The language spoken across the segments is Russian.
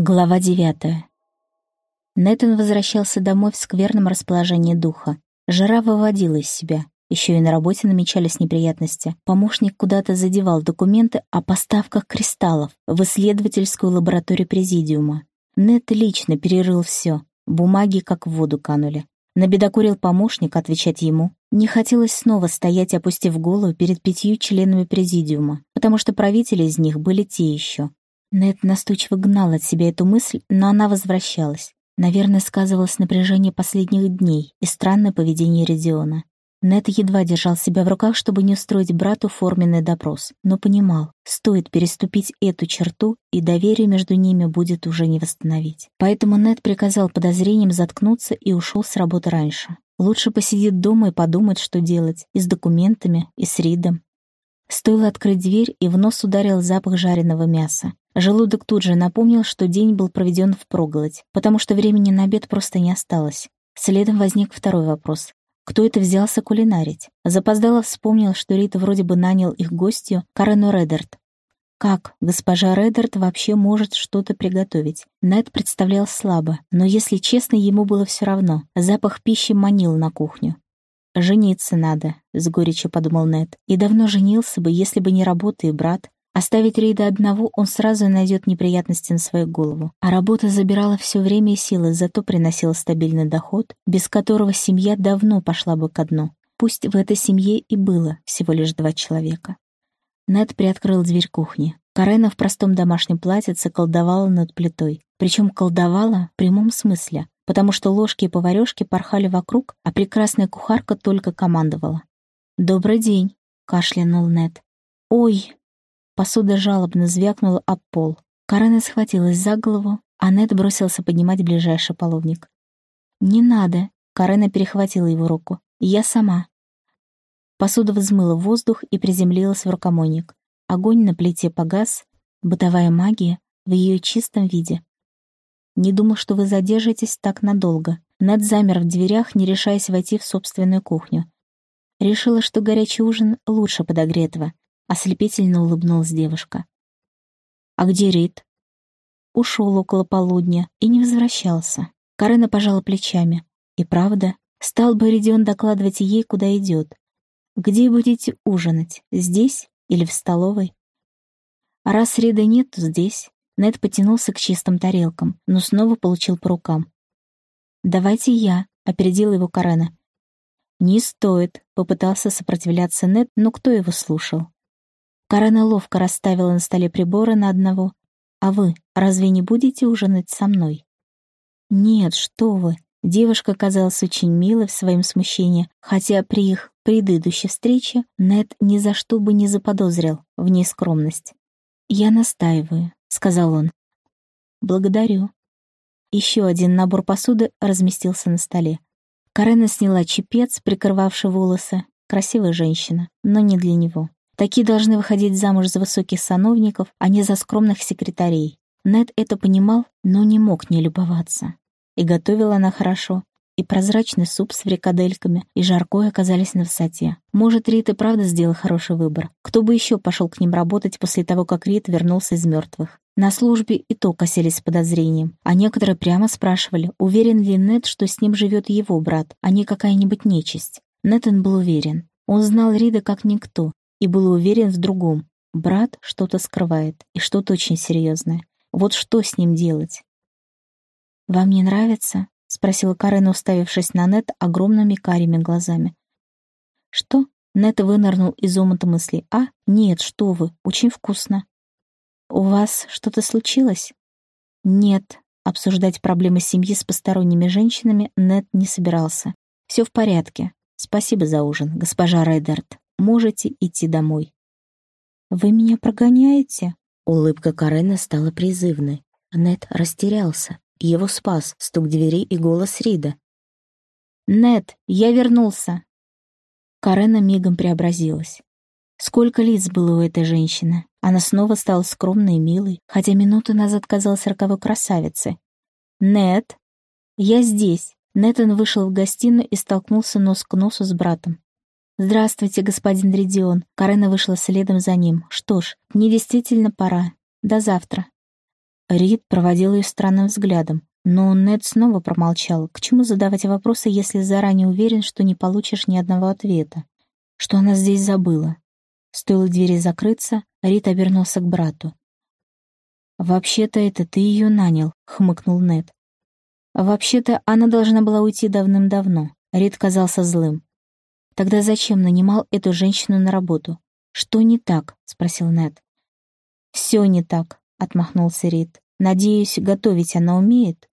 Глава девятая. Нэтан возвращался домой в скверном расположении духа. Жара выводила из себя. Еще и на работе намечались неприятности. Помощник куда-то задевал документы о поставках кристаллов в исследовательскую лабораторию Президиума. Нет лично перерыл все. Бумаги как в воду канули. Набедокурил помощник отвечать ему. Не хотелось снова стоять, опустив голову перед пятью членами Президиума, потому что правители из них были те еще. Нед настойчиво гнал от себя эту мысль, но она возвращалась. Наверное, сказывалось напряжение последних дней и странное поведение Редиона. Нед едва держал себя в руках, чтобы не устроить брату форменный допрос, но понимал, стоит переступить эту черту, и доверие между ними будет уже не восстановить. Поэтому Нед приказал подозрением заткнуться и ушел с работы раньше. Лучше посидит дома и подумать, что делать, и с документами, и с Ридом. Стоило открыть дверь, и в нос ударил запах жареного мяса. Желудок тут же напомнил, что день был проведен впроголодь, потому что времени на обед просто не осталось. Следом возник второй вопрос. Кто это взялся кулинарить? Запоздало вспомнил, что Рита вроде бы нанял их гостью Карену Редерт. Как госпожа Редерт вообще может что-то приготовить? Нед представлял слабо, но, если честно, ему было все равно. Запах пищи манил на кухню. «Жениться надо», — с горечью подумал Нед. «И давно женился бы, если бы не работа и брат. Оставить Рейда одного он сразу найдет неприятности на свою голову. А работа забирала все время и силы, зато приносила стабильный доход, без которого семья давно пошла бы ко дну. Пусть в этой семье и было всего лишь два человека. Нед приоткрыл дверь кухни. Карена в простом домашнем платьице колдовала над плитой. Причем колдовала в прямом смысле, потому что ложки и поварёшки порхали вокруг, а прекрасная кухарка только командовала. «Добрый день», — кашлянул Нед. «Ой», Посуда жалобно звякнула об пол. Карена схватилась за голову, а Нед бросился поднимать ближайший половник. «Не надо!» — Карена перехватила его руку. «Я сама!» Посуда взмыла воздух и приземлилась в рукомойник. Огонь на плите погас, бытовая магия в ее чистом виде. «Не думал, что вы задержитесь так надолго». Нед замер в дверях, не решаясь войти в собственную кухню. Решила, что горячий ужин лучше подогретого, Ослепительно улыбнулась девушка. «А где Рид?» Ушел около полудня и не возвращался. Карена пожала плечами. И правда, стал бы Ридион докладывать ей, куда идет. «Где будете ужинать? Здесь или в столовой?» А раз Рида нет, то здесь. Нед потянулся к чистым тарелкам, но снова получил по рукам. «Давайте я», — опередила его Карена. «Не стоит», — попытался сопротивляться Нед, но кто его слушал? Карена ловко расставила на столе приборы на одного. «А вы разве не будете ужинать со мной?» «Нет, что вы!» Девушка казалась очень милой в своем смущении, хотя при их предыдущей встрече Нед ни за что бы не заподозрил в ней скромность. «Я настаиваю», — сказал он. «Благодарю». Еще один набор посуды разместился на столе. Карена сняла чепец, прикрывавший волосы. Красивая женщина, но не для него. Такие должны выходить замуж за высоких сановников, а не за скромных секретарей. Нед это понимал, но не мог не любоваться. И готовила она хорошо, и прозрачный суп с фрикадельками, и жаркое оказались на высоте. Может, Рит и правда сделал хороший выбор. Кто бы еще пошел к ним работать после того, как Рит вернулся из мертвых? На службе и то косились с подозрением, а некоторые прямо спрашивали, уверен ли Нед, что с ним живет его брат, а не какая-нибудь нечисть. Нэтан был уверен. Он знал Рида как никто, и был уверен в другом. Брат что-то скрывает, и что-то очень серьезное. Вот что с ним делать? «Вам не нравится?» — спросила Карена, уставившись на Нет огромными карими глазами. «Что?» — Нет вынырнул из омута мыслей. «А? Нет, что вы, очень вкусно». «У вас что-то случилось?» «Нет». Обсуждать проблемы семьи с посторонними женщинами Нет не собирался. «Все в порядке. Спасибо за ужин, госпожа Райдерт». Можете идти домой». «Вы меня прогоняете?» Улыбка Карена стала призывной. Нет растерялся. Его спас стук двери и голос Рида. «Нет, я вернулся!» Карена мигом преобразилась. Сколько лиц было у этой женщины. Она снова стала скромной и милой, хотя минуту назад казалась роковой красавицей. «Нет, я здесь!» Нетан вышел в гостиную и столкнулся нос к носу с братом. «Здравствуйте, господин Редион». Карена вышла следом за ним. «Что ж, мне действительно пора. До завтра». Рид проводил ее странным взглядом, но Нед снова промолчал. К чему задавать вопросы, если заранее уверен, что не получишь ни одного ответа? Что она здесь забыла? Стоило двери закрыться, Рид обернулся к брату. «Вообще-то это ты ее нанял», — хмыкнул Нед. «Вообще-то она должна была уйти давным-давно». Рид казался злым. «Тогда зачем нанимал эту женщину на работу? Что не так?» — спросил Нед. «Все не так», — отмахнулся Рид. «Надеюсь, готовить она умеет?»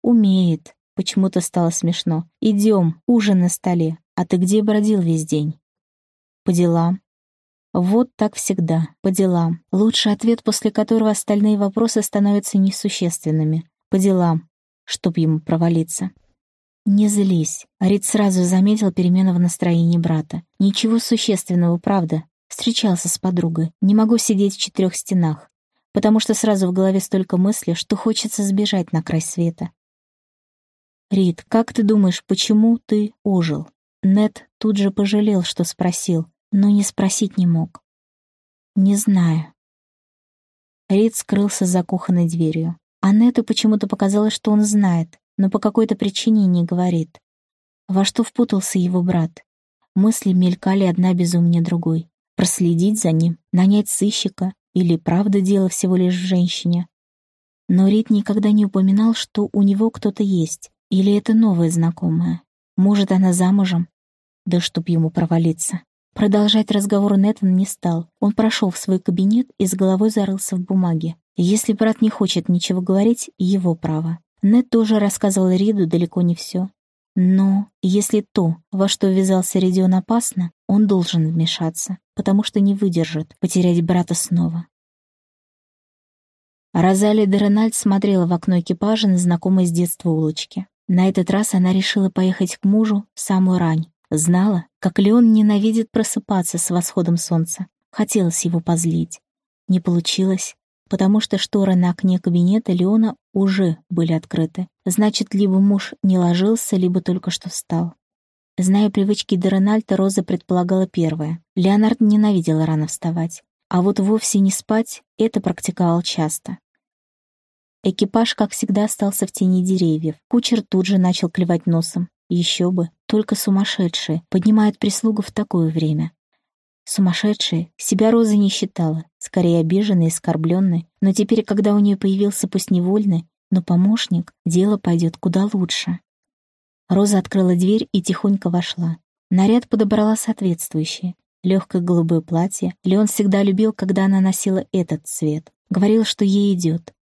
«Умеет», — почему-то стало смешно. «Идем, ужин на столе. А ты где бродил весь день?» «По делам». Вот так всегда, по делам. Лучший ответ, после которого остальные вопросы становятся несущественными. По делам, чтоб ему провалиться. «Не злись». Рид сразу заметил перемену в настроении брата. «Ничего существенного, правда. Встречался с подругой. Не могу сидеть в четырех стенах, потому что сразу в голове столько мыслей, что хочется сбежать на край света. «Рид, как ты думаешь, почему ты ожил?» Нет тут же пожалел, что спросил, но не спросить не мог. «Не знаю». Рид скрылся за кухонной дверью. А Нету почему-то показалось, что он знает, но по какой-то причине не говорит. Во что впутался его брат? Мысли мелькали одна безумнее другой. Проследить за ним, нанять сыщика или правда дело всего лишь в женщине? Но Рид никогда не упоминал, что у него кто-то есть, или это новая знакомая? Может, она замужем? Да чтоб ему провалиться. Продолжать разговор Нэтан не стал. Он прошел в свой кабинет и с головой зарылся в бумаге. Если брат не хочет ничего говорить, его право. Нет тоже рассказывал Риду далеко не все. Но если то, во что ввязался Редион опасно, он должен вмешаться, потому что не выдержит потерять брата снова. Розалия де смотрела в окно экипажа на знакомой с детства улочки. На этот раз она решила поехать к мужу в самую рань. Знала, как Леон ненавидит просыпаться с восходом солнца. Хотелось его позлить. Не получилось, потому что шторы на окне кабинета Леона уже были открыты. Значит, либо муж не ложился, либо только что встал. Зная привычки Дерональда, Роза предполагала первое. Леонард ненавидел рано вставать. А вот вовсе не спать — это практиковал часто. Экипаж, как всегда, остался в тени деревьев. Кучер тут же начал клевать носом. Еще бы, только сумасшедшие поднимают прислугу в такое время. Сумасшедшие себя Роза не считала, скорее обиженной и оскорбленной, но теперь, когда у нее появился пусть невольный, но помощник, дело пойдет куда лучше. Роза открыла дверь и тихонько вошла. Наряд подобрала соответствующий. Легкое голубое платье. Леон всегда любил, когда она носила этот цвет. Говорил, что ей идет.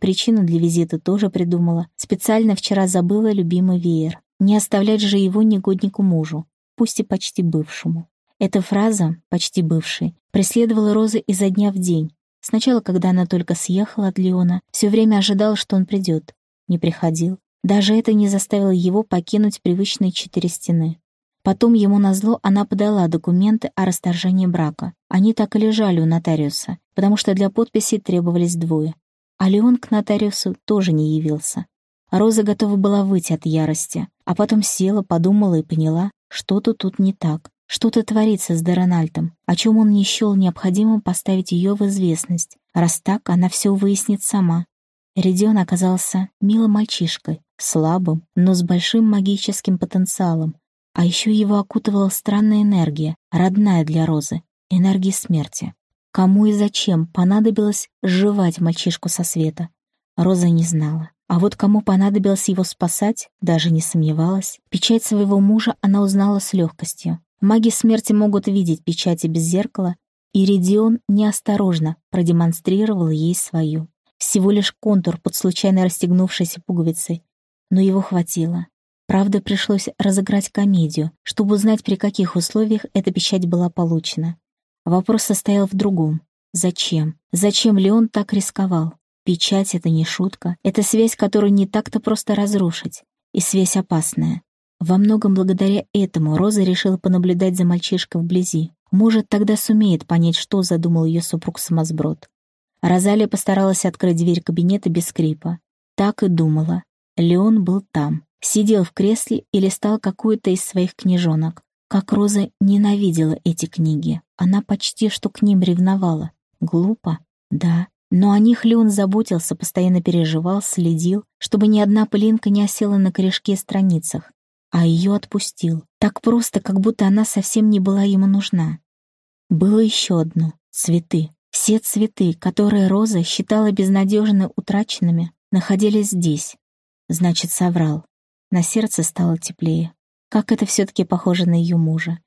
Причину для визита тоже придумала. Специально вчера забыла любимый веер. Не оставлять же его негоднику мужу, пусть и почти бывшему. Эта фраза «почти бывший» преследовала Розы изо дня в день. Сначала, когда она только съехала от Леона, все время ожидал, что он придет. Не приходил. Даже это не заставило его покинуть привычные четыре стены. Потом ему назло она подала документы о расторжении брака. Они так и лежали у нотариуса, потому что для подписи требовались двое. А Леон к нотариусу тоже не явился. Роза готова была выйти от ярости, а потом села, подумала и поняла, что-то тут не так. Что-то творится с Дерональдом, о чем он не счел необходимым поставить ее в известность. Раз так, она все выяснит сама. Редион оказался милым мальчишкой, слабым, но с большим магическим потенциалом. А еще его окутывала странная энергия, родная для Розы, энергия смерти. Кому и зачем понадобилось сживать мальчишку со света? Роза не знала. А вот кому понадобилось его спасать, даже не сомневалась. Печать своего мужа она узнала с легкостью. Маги смерти могут видеть печати без зеркала, и Редион неосторожно продемонстрировал ей свою. Всего лишь контур под случайно расстегнувшейся пуговицей. Но его хватило. Правда, пришлось разыграть комедию, чтобы узнать, при каких условиях эта печать была получена. Вопрос состоял в другом. Зачем? Зачем Леон так рисковал? Печать — это не шутка. Это связь, которую не так-то просто разрушить. И связь опасная. Во многом благодаря этому Роза решила понаблюдать за мальчишкой вблизи. Может, тогда сумеет понять, что задумал ее супруг-самосброд. Розалия постаралась открыть дверь кабинета без скрипа. Так и думала. Леон был там. Сидел в кресле и листал какую-то из своих книжонок. Как Роза ненавидела эти книги. Она почти что к ним ревновала. Глупо? Да. Но о них Леон заботился, постоянно переживал, следил, чтобы ни одна пылинка не осела на корешке страницах, а ее отпустил. Так просто, как будто она совсем не была ему нужна. Было еще одно — цветы. Все цветы, которые Роза считала безнадежно утраченными, находились здесь. Значит, соврал. На сердце стало теплее. Как это все-таки похоже на ее мужа.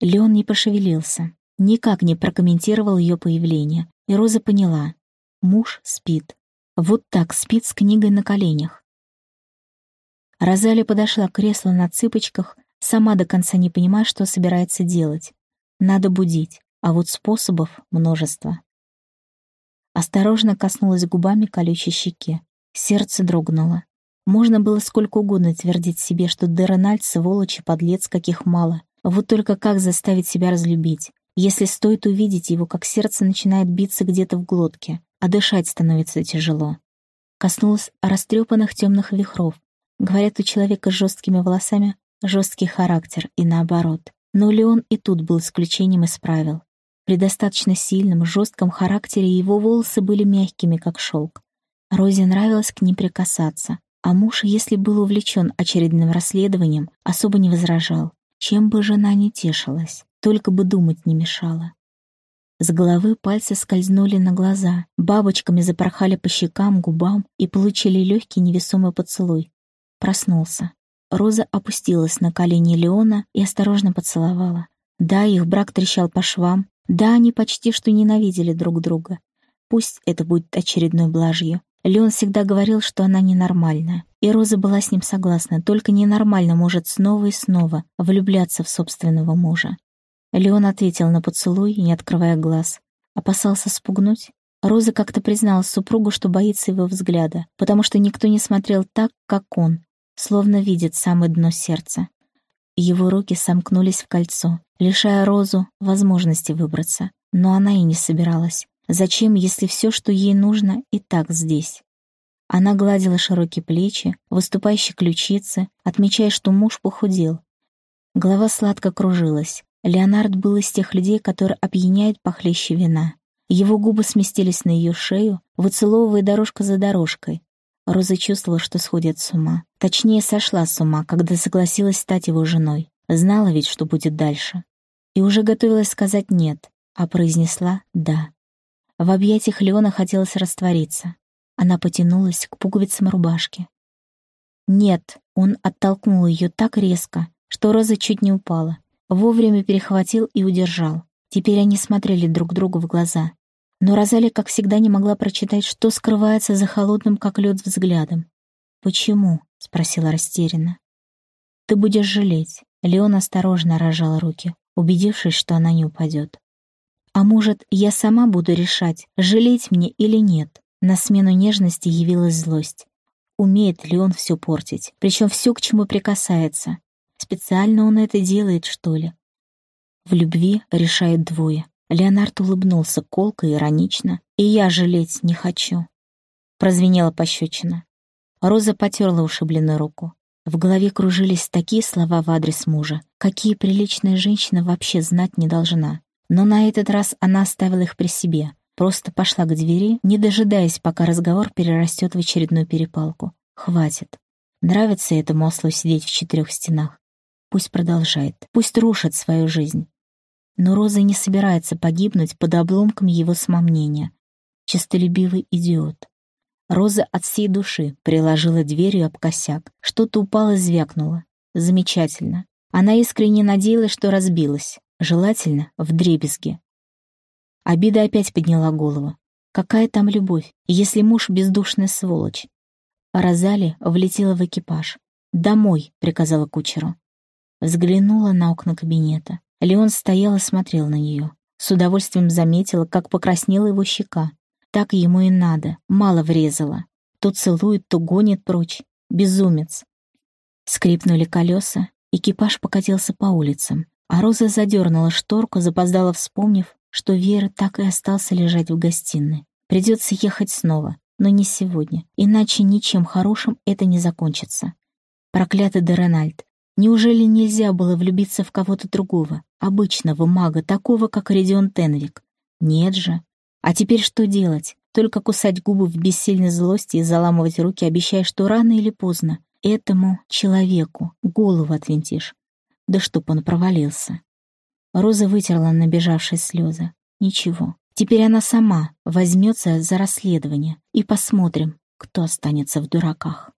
Леон не пошевелился, никак не прокомментировал ее появление, и Роза поняла. Муж спит. Вот так спит с книгой на коленях. Розали подошла к креслу на цыпочках, сама до конца не понимая, что собирается делать. Надо будить, а вот способов множество. Осторожно коснулась губами колючей щеки. Сердце дрогнуло. Можно было сколько угодно твердить себе, что Дерональд — сволочь и подлец, каких мало. Вот только как заставить себя разлюбить, если стоит увидеть его, как сердце начинает биться где-то в глотке, а дышать становится тяжело. Коснулась растрепанных темных вихров. Говорят, у человека с жесткими волосами жесткий характер, и наоборот. Но Леон и тут был исключением из правил. При достаточно сильном, жестком характере его волосы были мягкими, как шелк. Розе нравилось к ним прикасаться, а муж, если был увлечен очередным расследованием, особо не возражал. Чем бы жена не тешилась, только бы думать не мешала. С головы пальцы скользнули на глаза, бабочками запорхали по щекам, губам и получили легкий невесомый поцелуй. Проснулся. Роза опустилась на колени Леона и осторожно поцеловала. Да, их брак трещал по швам, да, они почти что ненавидели друг друга. Пусть это будет очередной блажью. Леон всегда говорил, что она ненормальная. И Роза была с ним согласна, только ненормально может снова и снова влюбляться в собственного мужа. Леон ответил на поцелуй, не открывая глаз. Опасался спугнуть. Роза как-то призналась супругу, что боится его взгляда, потому что никто не смотрел так, как он, словно видит самое дно сердца. Его руки сомкнулись в кольцо, лишая Розу возможности выбраться. Но она и не собиралась. Зачем, если все, что ей нужно, и так здесь? Она гладила широкие плечи, выступающие ключицы, отмечая, что муж похудел. Голова сладко кружилась. Леонард был из тех людей, которые опьяняют похлеще вина. Его губы сместились на ее шею, выцеловывая дорожка за дорожкой. Роза чувствовала, что сходит с ума. Точнее, сошла с ума, когда согласилась стать его женой. Знала ведь, что будет дальше. И уже готовилась сказать «нет», а произнесла «да». В объятиях Леона хотелось раствориться. Она потянулась к пуговицам рубашки. «Нет», он оттолкнул ее так резко, что Роза чуть не упала. Вовремя перехватил и удержал. Теперь они смотрели друг другу в глаза. Но Розали, как всегда, не могла прочитать, что скрывается за холодным, как лед, взглядом. «Почему?» — спросила растерянно. «Ты будешь жалеть». Леон осторожно рожал руки, убедившись, что она не упадет. «А может, я сама буду решать, жалеть мне или нет?» На смену нежности явилась злость. Умеет ли он все портить, причем все, к чему прикасается. Специально он это делает, что ли? В любви решает двое. Леонард улыбнулся колко и иронично. «И я жалеть не хочу». Прозвенела пощечина. Роза потерла ушибленную руку. В голове кружились такие слова в адрес мужа, какие приличная женщина вообще знать не должна. Но на этот раз она оставила их при себе, просто пошла к двери, не дожидаясь, пока разговор перерастет в очередную перепалку. Хватит. Нравится этому ослу сидеть в четырех стенах. Пусть продолжает, пусть рушит свою жизнь. Но Роза не собирается погибнуть под обломками его самомнения. Честолюбивый идиот. Роза от всей души приложила дверью об косяк. Что-то упало звякнуло. Замечательно. Она искренне надеялась, что разбилась. Желательно в дребезге. Обида опять подняла голову. Какая там любовь, если муж бездушная сволочь? Розали влетела в экипаж. «Домой», — приказала кучеру. Взглянула на окна кабинета. Леон стоял и смотрел на нее. С удовольствием заметила, как покраснела его щека. Так ему и надо, мало врезала. То целует, то гонит прочь. Безумец. Скрипнули колеса, экипаж покатился по улицам, а Роза задернула шторку, запоздала, вспомнив, что Вера так и остался лежать в гостиной. Придется ехать снова, но не сегодня, иначе ничем хорошим это не закончится. Проклятый Деренальд. Неужели нельзя было влюбиться в кого-то другого, обычного мага, такого, как Редион Тенвик? Нет же. А теперь что делать? только кусать губы в бессильной злости и заламывать руки, обещая, что рано или поздно этому человеку голову отвинтишь. Да чтоб он провалился. Роза вытерла набежавшие слезы. Ничего. Теперь она сама возьмется за расследование. И посмотрим, кто останется в дураках.